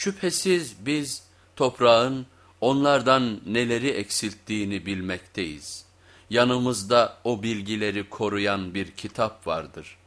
Şüphesiz biz toprağın onlardan neleri eksilttiğini bilmekteyiz. Yanımızda o bilgileri koruyan bir kitap vardır.''